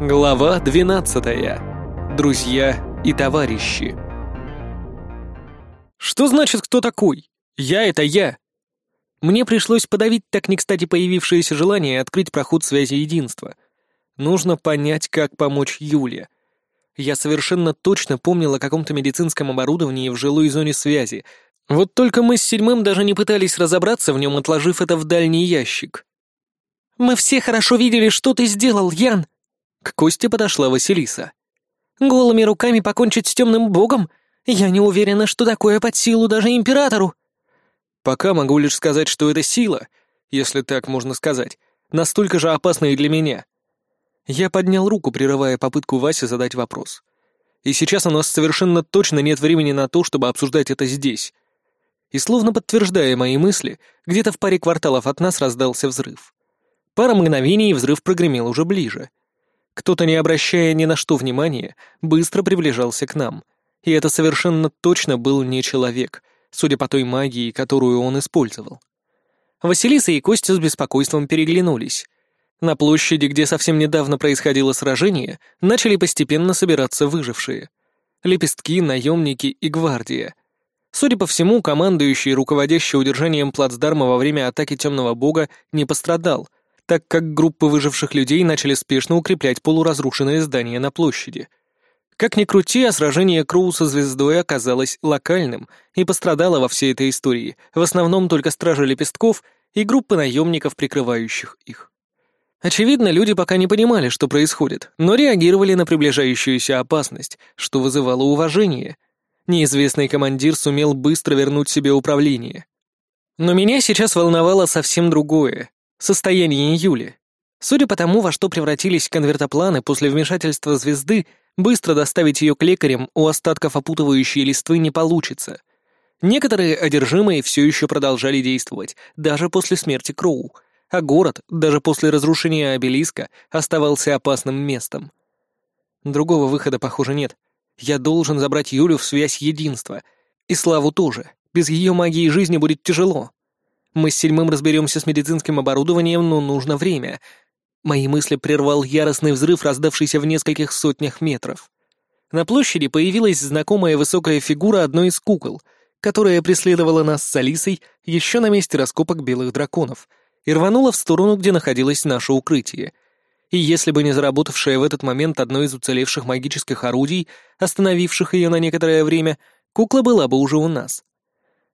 Глава 12. Друзья и товарищи. Что значит кто такой? Я — это я. Мне пришлось подавить так не кстати появившееся желание открыть проход связи единства. Нужно понять, как помочь Юле. Я совершенно точно помнил о каком-то медицинском оборудовании в жилой зоне связи. Вот только мы с седьмым даже не пытались разобраться в нем, отложив это в дальний ящик. «Мы все хорошо видели, что ты сделал, Ян!» К Косте подошла Василиса. «Голыми руками покончить с темным богом? Я не уверена, что такое под силу даже императору». «Пока могу лишь сказать, что это сила, если так можно сказать, настолько же опасна и для меня». Я поднял руку, прерывая попытку Васи задать вопрос. И сейчас у нас совершенно точно нет времени на то, чтобы обсуждать это здесь. И словно подтверждая мои мысли, где-то в паре кварталов от нас раздался взрыв. Пара мгновений, и взрыв прогремел уже ближе — кто-то, не обращая ни на что внимания, быстро приближался к нам. И это совершенно точно был не человек, судя по той магии, которую он использовал. Василиса и Костя с беспокойством переглянулись. На площади, где совсем недавно происходило сражение, начали постепенно собираться выжившие. Лепестки, наемники и гвардия. Судя по всему, командующий, руководящий удержанием плацдарма во время атаки Темного Бога, не пострадал — так как группы выживших людей начали спешно укреплять полуразрушенное здание на площади. Как ни крути, а сражение Кроу со звездой оказалось локальным и пострадало во всей этой истории, в основном только стражи лепестков и группы наемников, прикрывающих их. Очевидно, люди пока не понимали, что происходит, но реагировали на приближающуюся опасность, что вызывало уважение. Неизвестный командир сумел быстро вернуть себе управление. Но меня сейчас волновало совсем другое. Состояние Юли. Судя по тому, во что превратились конвертопланы после вмешательства звезды, быстро доставить ее к лекарям у остатков опутывающей листвы не получится. Некоторые одержимые все еще продолжали действовать, даже после смерти Кроу, а город, даже после разрушения обелиска, оставался опасным местом. Другого выхода, похоже, нет. Я должен забрать Юлю в связь единства. И Славу тоже. Без ее магии жизни будет тяжело. Мы с Седьмым разберемся с медицинским оборудованием, но нужно время. Мои мысли прервал яростный взрыв, раздавшийся в нескольких сотнях метров. На площади появилась знакомая высокая фигура одной из кукол, которая преследовала нас с Алисой еще на месте раскопок белых драконов и рванула в сторону, где находилось наше укрытие. И если бы не заработавшее в этот момент одно из уцелевших магических орудий, остановивших ее на некоторое время, кукла была бы уже у нас.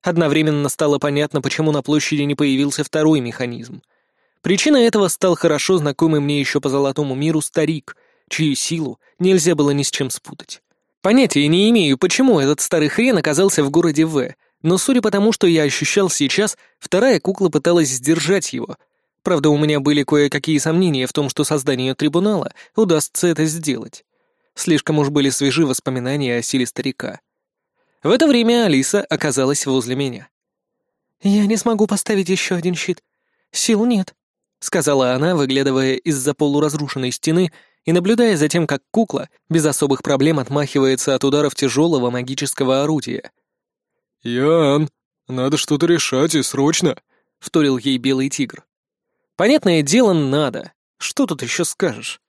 Одновременно стало понятно, почему на площади не появился второй механизм. Причиной этого стал хорошо знакомый мне еще по золотому миру старик, чью силу нельзя было ни с чем спутать. Понятия не имею, почему этот старый хрен оказался в городе В, но судя по тому, что я ощущал сейчас, вторая кукла пыталась сдержать его. Правда, у меня были кое-какие сомнения в том, что созданию трибунала удастся это сделать. Слишком уж были свежи воспоминания о силе старика. В это время Алиса оказалась возле меня. «Я не смогу поставить еще один щит. Сил нет», — сказала она, выглядывая из-за полуразрушенной стены и наблюдая за тем, как кукла без особых проблем отмахивается от ударов тяжелого магического орудия. «Ян, надо что-то решать и срочно», — вторил ей белый тигр. «Понятное дело, надо. Что тут еще скажешь?»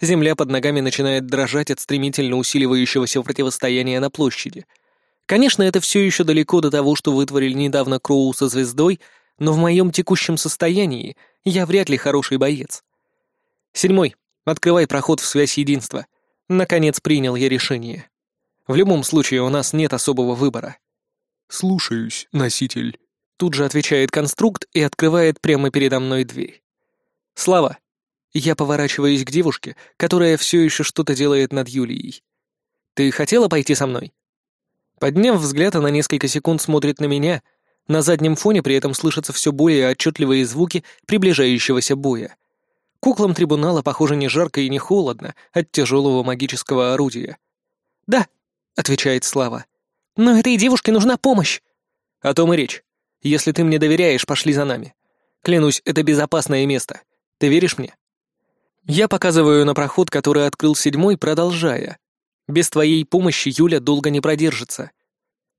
Земля под ногами начинает дрожать от стремительно усиливающегося противостояния на площади — Конечно, это все еще далеко до того, что вытворили недавно Кроу со звездой, но в моем текущем состоянии я вряд ли хороший боец. Седьмой. Открывай проход в связь единства. Наконец принял я решение. В любом случае у нас нет особого выбора. «Слушаюсь, носитель», — тут же отвечает конструкт и открывает прямо передо мной дверь. «Слава». Я поворачиваюсь к девушке, которая все еще что-то делает над Юлией. «Ты хотела пойти со мной?» Подняв взгляд, она несколько секунд смотрит на меня. На заднем фоне при этом слышатся все более отчетливые звуки приближающегося боя. Куклам трибунала, похоже, не жарко и не холодно от тяжелого магического орудия. «Да», — отвечает Слава. «Но этой девушке нужна помощь». «О том и речь. Если ты мне доверяешь, пошли за нами. Клянусь, это безопасное место. Ты веришь мне?» Я показываю на проход, который открыл седьмой, продолжая. Без твоей помощи Юля долго не продержится.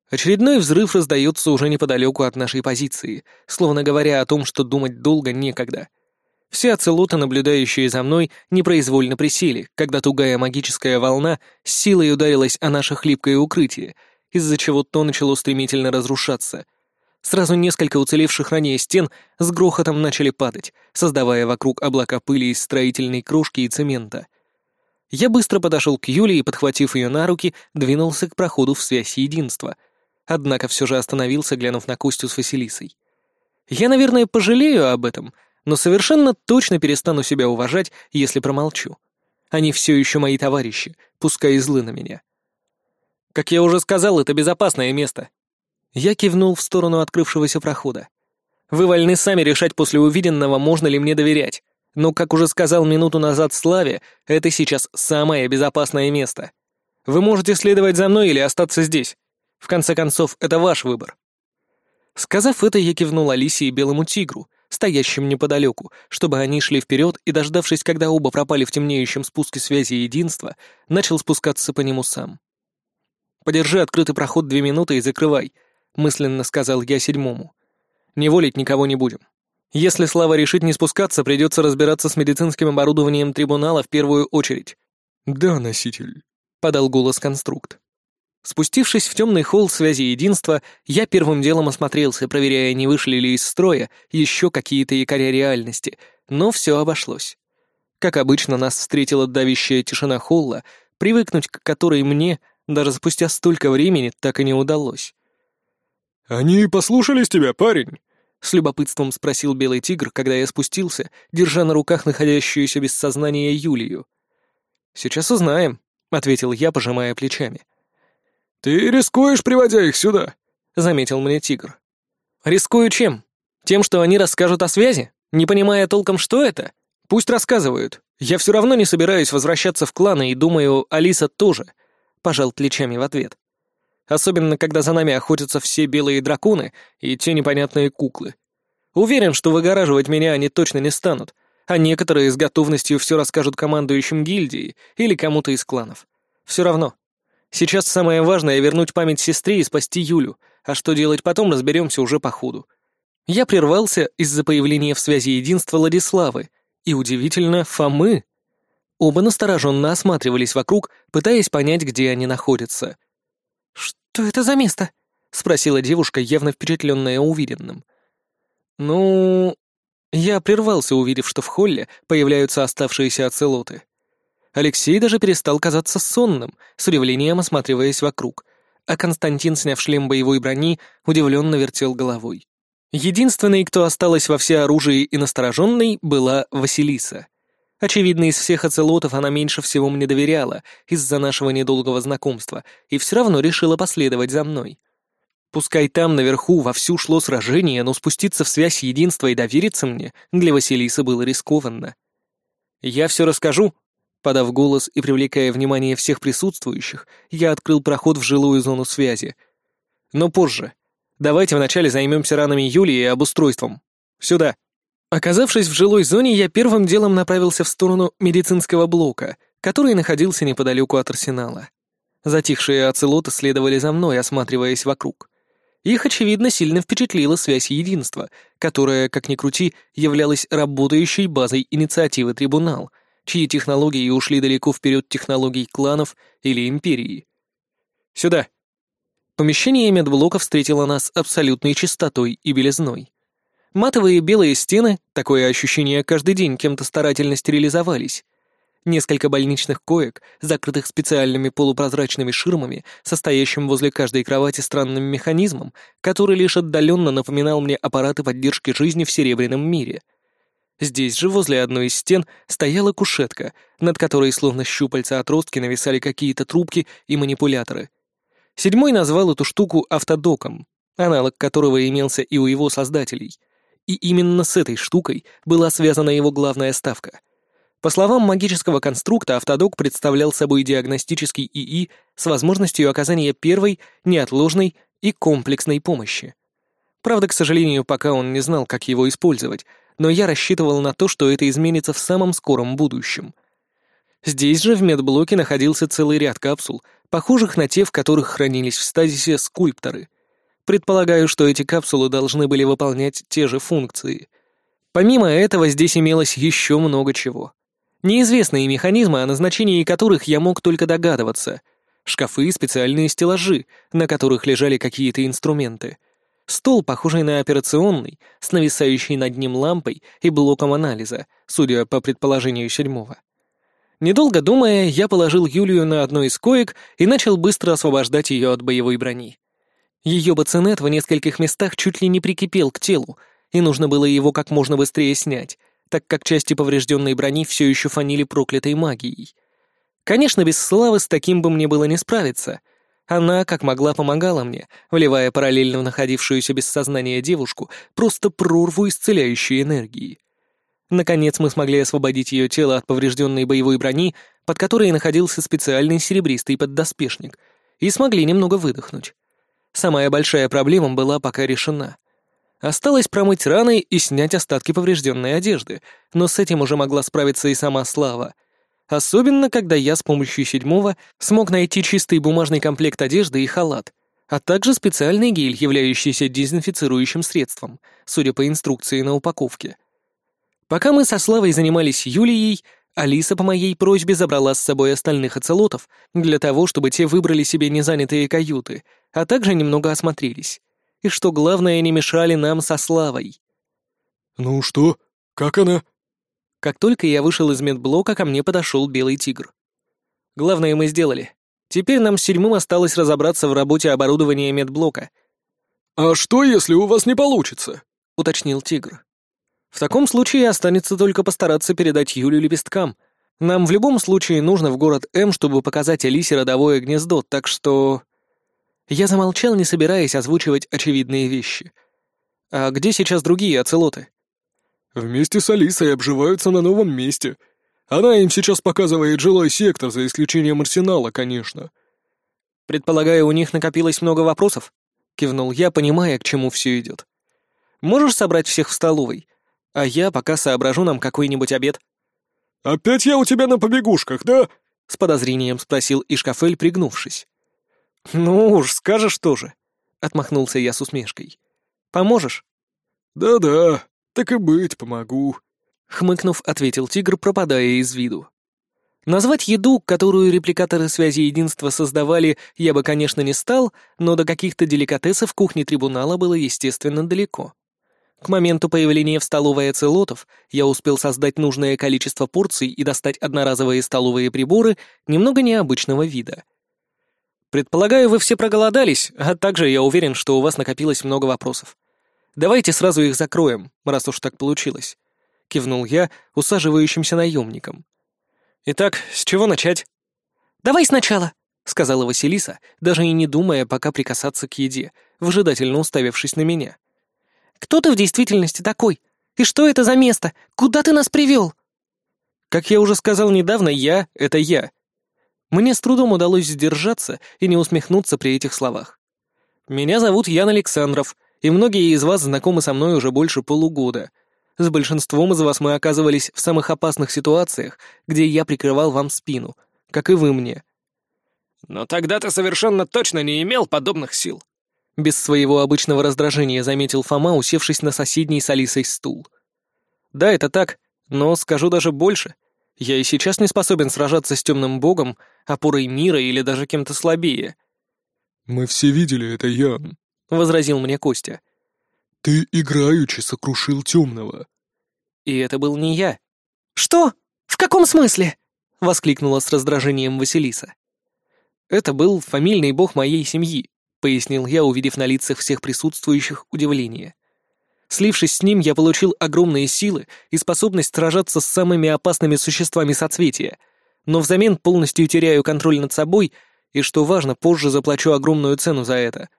Очередной взрыв раздается уже неподалеку от нашей позиции, словно говоря о том, что думать долго некогда. Все оцелоты, наблюдающие за мной, непроизвольно присели, когда тугая магическая волна с силой ударилась о наше хлипкое укрытие, из-за чего то начало стремительно разрушаться. Сразу несколько уцелевших ранее стен с грохотом начали падать, создавая вокруг облака пыли из строительной крошки и цемента. Я быстро подошел к Юле и, подхватив ее на руки, двинулся к проходу в связь единства. Однако все же остановился, глянув на Костю с Василисой. Я, наверное, пожалею об этом — но совершенно точно перестану себя уважать, если промолчу. Они все еще мои товарищи, пускай и злы на меня. Как я уже сказал, это безопасное место. Я кивнул в сторону открывшегося прохода. Вы вольны сами решать после увиденного, можно ли мне доверять. Но, как уже сказал минуту назад Славе, это сейчас самое безопасное место. Вы можете следовать за мной или остаться здесь. В конце концов, это ваш выбор. Сказав это, я кивнул Алисе и Белому Тигру, стоящим неподалеку, чтобы они шли вперед и, дождавшись, когда оба пропали в темнеющем спуске связи единства, начал спускаться по нему сам. «Подержи открытый проход две минуты и закрывай», — мысленно сказал я седьмому. «Не волить никого не будем. Если Слава решит не спускаться, придется разбираться с медицинским оборудованием трибунала в первую очередь». «Да, носитель», — подал голос конструкт. Спустившись в темный холл связи единства, я первым делом осмотрелся, проверяя, не вышли ли из строя еще какие-то якоря реальности, но все обошлось. Как обычно, нас встретила давящая тишина холла, привыкнуть к которой мне, даже спустя столько времени, так и не удалось. «Они послушались тебя, парень?» — с любопытством спросил Белый Тигр, когда я спустился, держа на руках находящуюся без сознания Юлию. «Сейчас узнаем», — ответил я, пожимая плечами. «Ты рискуешь, приводя их сюда», — заметил мне тигр. «Рискую чем? Тем, что они расскажут о связи, не понимая толком, что это? Пусть рассказывают. Я все равно не собираюсь возвращаться в кланы и думаю, Алиса тоже», — пожал плечами в ответ. «Особенно, когда за нами охотятся все белые драконы и те непонятные куклы. Уверен, что выгораживать меня они точно не станут, а некоторые с готовностью все расскажут командующим гильдии или кому-то из кланов. Все равно, Сейчас самое важное — вернуть память сестре и спасти Юлю, а что делать потом, разберемся уже по ходу. Я прервался из-за появления в связи единства Владиславы и, удивительно, Фомы. Оба настороженно осматривались вокруг, пытаясь понять, где они находятся. «Что это за место?» — спросила девушка, явно впечатленная увиденным. «Ну...» Я прервался, увидев, что в холле появляются оставшиеся оцелоты. Алексей даже перестал казаться сонным, с удивлением осматриваясь вокруг, а Константин, сняв шлем боевой брони, удивленно вертел головой. Единственной, кто осталась во всеоружии и настороженной, была Василиса. Очевидно, из всех оцелотов она меньше всего мне доверяла из-за нашего недолгого знакомства и все равно решила последовать за мной. Пускай там наверху вовсю шло сражение, но спуститься в связь единства и довериться мне для Василисы было рискованно. «Я все расскажу», Подав голос и привлекая внимание всех присутствующих, я открыл проход в жилую зону связи. Но позже. Давайте вначале займемся ранами Юлии и обустройством. Сюда. Оказавшись в жилой зоне, я первым делом направился в сторону медицинского блока, который находился неподалеку от арсенала. Затихшие оцелоты следовали за мной, осматриваясь вокруг. Их, очевидно, сильно впечатлила связь единства, которая, как ни крути, являлась работающей базой инициативы трибунал — чьи технологии ушли далеко вперед технологий кланов или империи. «Сюда!» Помещение медблока встретило нас абсолютной чистотой и белизной. Матовые белые стены, такое ощущение каждый день кем-то старательно стерилизовались. Несколько больничных коек, закрытых специальными полупрозрачными ширмами, состоящим возле каждой кровати странным механизмом, который лишь отдаленно напоминал мне аппараты поддержки жизни в Серебряном мире — Здесь же, возле одной из стен, стояла кушетка, над которой словно щупальца отростки нависали какие-то трубки и манипуляторы. Седьмой назвал эту штуку автодоком, аналог которого имелся и у его создателей. И именно с этой штукой была связана его главная ставка. По словам магического конструкта, автодок представлял собой диагностический ИИ с возможностью оказания первой, неотложной и комплексной помощи. Правда, к сожалению, пока он не знал, как его использовать, но я рассчитывал на то, что это изменится в самом скором будущем. Здесь же в медблоке находился целый ряд капсул, похожих на те, в которых хранились в стазисе скульпторы. Предполагаю, что эти капсулы должны были выполнять те же функции. Помимо этого, здесь имелось еще много чего. Неизвестные механизмы, о назначении которых я мог только догадываться. Шкафы и специальные стеллажи, на которых лежали какие-то инструменты. Стол, похожий на операционный, с нависающей над ним лампой и блоком анализа, судя по предположению седьмого. Недолго думая, я положил Юлию на одну из коек и начал быстро освобождать ее от боевой брони. Ее бацинет в нескольких местах чуть ли не прикипел к телу, и нужно было его как можно быстрее снять, так как части поврежденной брони все еще фанили проклятой магией. Конечно, без славы с таким бы мне было не справиться. Она, как могла, помогала мне, вливая параллельно в находившуюся без сознания девушку просто прорву исцеляющей энергии. Наконец мы смогли освободить ее тело от поврежденной боевой брони, под которой находился специальный серебристый поддоспешник, и смогли немного выдохнуть. Самая большая проблема была пока решена — Осталось промыть раны и снять остатки поврежденной одежды, но с этим уже могла справиться и сама Слава. Особенно, когда я с помощью седьмого смог найти чистый бумажный комплект одежды и халат, а также специальный гель, являющийся дезинфицирующим средством, судя по инструкции на упаковке. Пока мы со Славой занимались Юлией, Алиса по моей просьбе забрала с собой остальных оцелотов для того, чтобы те выбрали себе незанятые каюты, а также немного осмотрелись и, что главное, не мешали нам со Славой. «Ну что, как она?» Как только я вышел из медблока, ко мне подошел Белый Тигр. Главное мы сделали. Теперь нам с седьмым осталось разобраться в работе оборудования медблока. «А что, если у вас не получится?» — уточнил Тигр. «В таком случае останется только постараться передать Юлю лепесткам. Нам в любом случае нужно в город М, чтобы показать Алисе родовое гнездо, так что...» Я замолчал, не собираясь озвучивать очевидные вещи. «А где сейчас другие оцелоты?» «Вместе с Алисой обживаются на новом месте. Она им сейчас показывает жилой сектор, за исключением арсенала, конечно». «Предполагаю, у них накопилось много вопросов?» — кивнул я, понимая, к чему все идет. «Можешь собрать всех в столовой? А я пока соображу нам какой-нибудь обед». «Опять я у тебя на побегушках, да?» — с подозрением спросил Ишкафель, пригнувшись. «Ну уж, скажешь тоже», — отмахнулся я с усмешкой. «Поможешь?» «Да-да, так и быть, помогу», — хмыкнув, ответил тигр, пропадая из виду. Назвать еду, которую репликаторы связи единства создавали, я бы, конечно, не стал, но до каких-то деликатесов кухни трибунала было, естественно, далеко. К моменту появления в столовой оцелотов я успел создать нужное количество порций и достать одноразовые столовые приборы немного необычного вида — Предполагаю, вы все проголодались, а также я уверен, что у вас накопилось много вопросов. Давайте сразу их закроем, раз уж так получилось», — кивнул я усаживающимся наемником. «Итак, с чего начать?» «Давай сначала», — сказала Василиса, даже и не думая пока прикасаться к еде, выжидательно уставившись на меня. «Кто ты в действительности такой? И что это за место? Куда ты нас привел?» «Как я уже сказал недавно, я — это я», мне с трудом удалось сдержаться и не усмехнуться при этих словах. «Меня зовут Ян Александров, и многие из вас знакомы со мной уже больше полугода. С большинством из вас мы оказывались в самых опасных ситуациях, где я прикрывал вам спину, как и вы мне». «Но тогда ты совершенно точно не имел подобных сил», без своего обычного раздражения заметил Фома, усевшись на соседний с Алисой стул. «Да, это так, но скажу даже больше. Я и сейчас не способен сражаться с темным богом, опорой мира или даже кем-то слабее. «Мы все видели это, Ян», — возразил мне Костя. «Ты играючи сокрушил темного». И это был не я. «Что? В каком смысле?» — воскликнула с раздражением Василиса. «Это был фамильный бог моей семьи», — пояснил я, увидев на лицах всех присутствующих удивление. Слившись с ним, я получил огромные силы и способность сражаться с самыми опасными существами соцветия, но взамен полностью теряю контроль над собой и, что важно, позже заплачу огромную цену за это.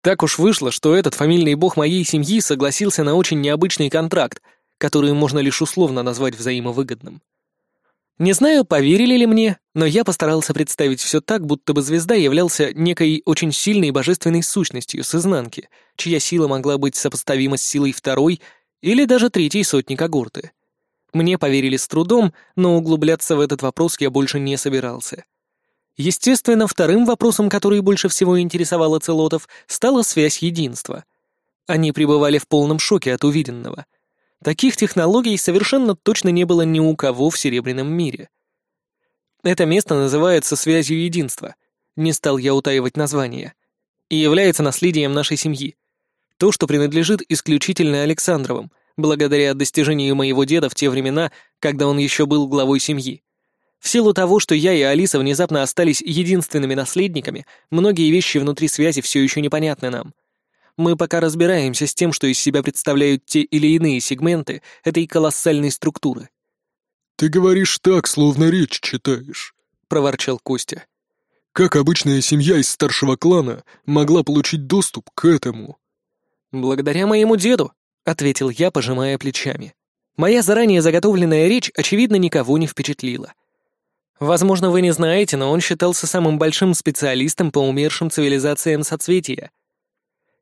Так уж вышло, что этот фамильный бог моей семьи согласился на очень необычный контракт, который можно лишь условно назвать взаимовыгодным. Не знаю, поверили ли мне, но я постарался представить все так, будто бы звезда являлся некой очень сильной божественной сущностью с изнанки, чья сила могла быть сопоставима с силой второй или даже третьей сотни когорты. Мне поверили с трудом, но углубляться в этот вопрос я больше не собирался. Естественно, вторым вопросом, который больше всего интересовал оцелотов, стала связь единства. Они пребывали в полном шоке от увиденного — Таких технологий совершенно точно не было ни у кого в Серебряном мире. Это место называется «Связью единства», не стал я утаивать название, и является наследием нашей семьи. То, что принадлежит исключительно Александровым, благодаря достижению моего деда в те времена, когда он еще был главой семьи. В силу того, что я и Алиса внезапно остались единственными наследниками, многие вещи внутри связи все еще непонятны нам. Мы пока разбираемся с тем, что из себя представляют те или иные сегменты этой колоссальной структуры. «Ты говоришь так, словно речь читаешь», — проворчал Костя. «Как обычная семья из старшего клана могла получить доступ к этому?» «Благодаря моему деду», — ответил я, пожимая плечами. Моя заранее заготовленная речь, очевидно, никого не впечатлила. Возможно, вы не знаете, но он считался самым большим специалистом по умершим цивилизациям соцветия —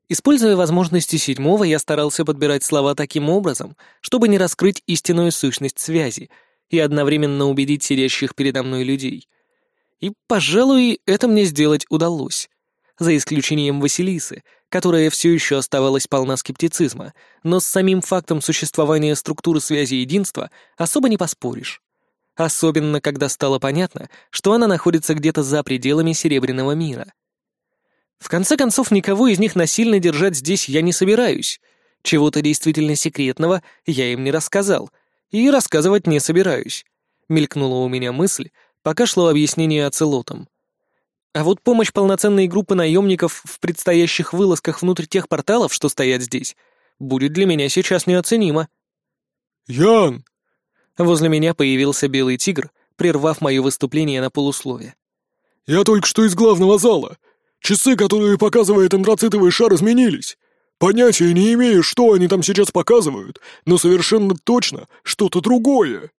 Используя возможности седьмого, я старался подбирать слова таким образом, чтобы не раскрыть истинную сущность связи и одновременно убедить сидящих передо мной людей. И, пожалуй, это мне сделать удалось. За исключением Василисы, которая все еще оставалась полна скептицизма, но с самим фактом существования структуры связи единства особо не поспоришь. Особенно, когда стало понятно, что она находится где-то за пределами Серебряного мира — в конце концов, никого из них насильно держать здесь я не собираюсь. Чего-то действительно секретного я им не рассказал. И рассказывать не собираюсь. Мелькнула у меня мысль, пока шло объяснение оцелотам. А вот помощь полноценной группы наемников в предстоящих вылазках внутрь тех порталов, что стоят здесь, будет для меня сейчас неоценима. «Ян!» Возле меня появился белый тигр, прервав мое выступление на полуслове. «Я только что из главного зала. Часы, которые показывает антрацитовый шар, изменились. Понятия не имею, что они там сейчас показывают, но совершенно точно что-то другое.